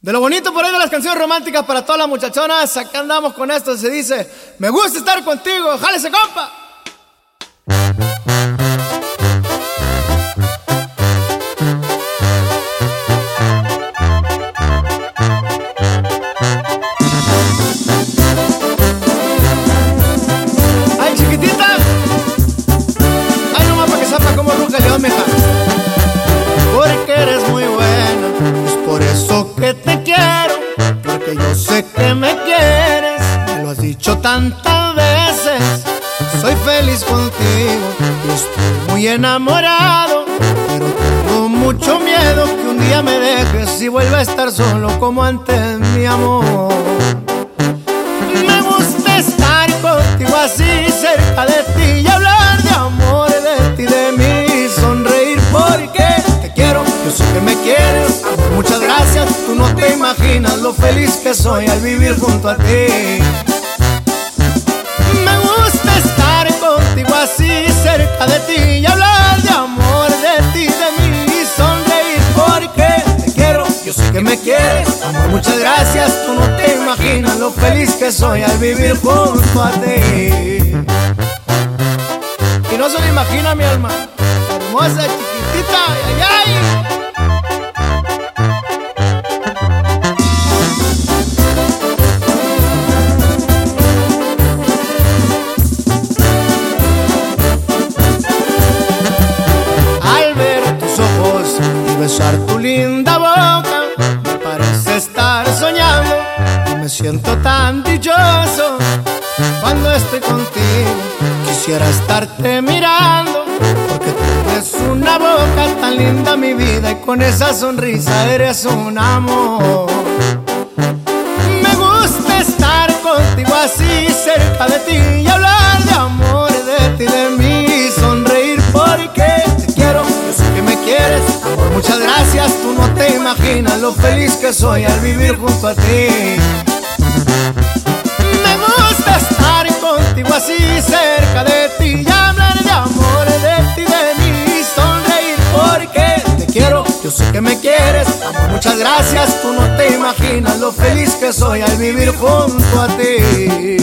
De lo bonito por ahí de las canciones románticas para todas las muchachonas, acá andamos con esto, se dice, me gusta estar contigo, jálese compa. Yo sé que me quieres, lo has dicho tantas veces. Soy feliz contigo y estoy muy enamorado, pero tengo mucho miedo que un día me dejes y vuelva a estar solo como antes, mi amor. Quieres. Muchas gracias, tú no te imaginas lo feliz que soy al vivir junto a ti. Me gusta estar contigo así cerca de ti y hablar de amor, de ti, de mí y sonreír porque te quiero, yo sé que me quieres. Amor, muchas gracias, tú no te imaginas lo feliz que soy al vivir junto a ti. Y no se lo imagina mi alma, hermosa, chiquitita, ay, ay. Soñando y me siento tan dichoso cuando estoy contigo. Quisiera estarte mirando porque tienes una boca tan linda, mi vida, y con esa sonrisa eres un amor. Me gusta estar contigo así cerca de ti y hablar de amor, de ti, de mí y sonreír porque te quiero, yo sé que me quieres. Muchas gracias, tú no te imaginas lo feliz que soy al vivir junto a ti. Me gusta estar contigo así cerca de ti y hablar de amor, de ti, de mí sonreír porque te quiero, yo sé que me quieres. Amor, muchas gracias, tú no te imaginas lo feliz que soy al vivir junto a ti.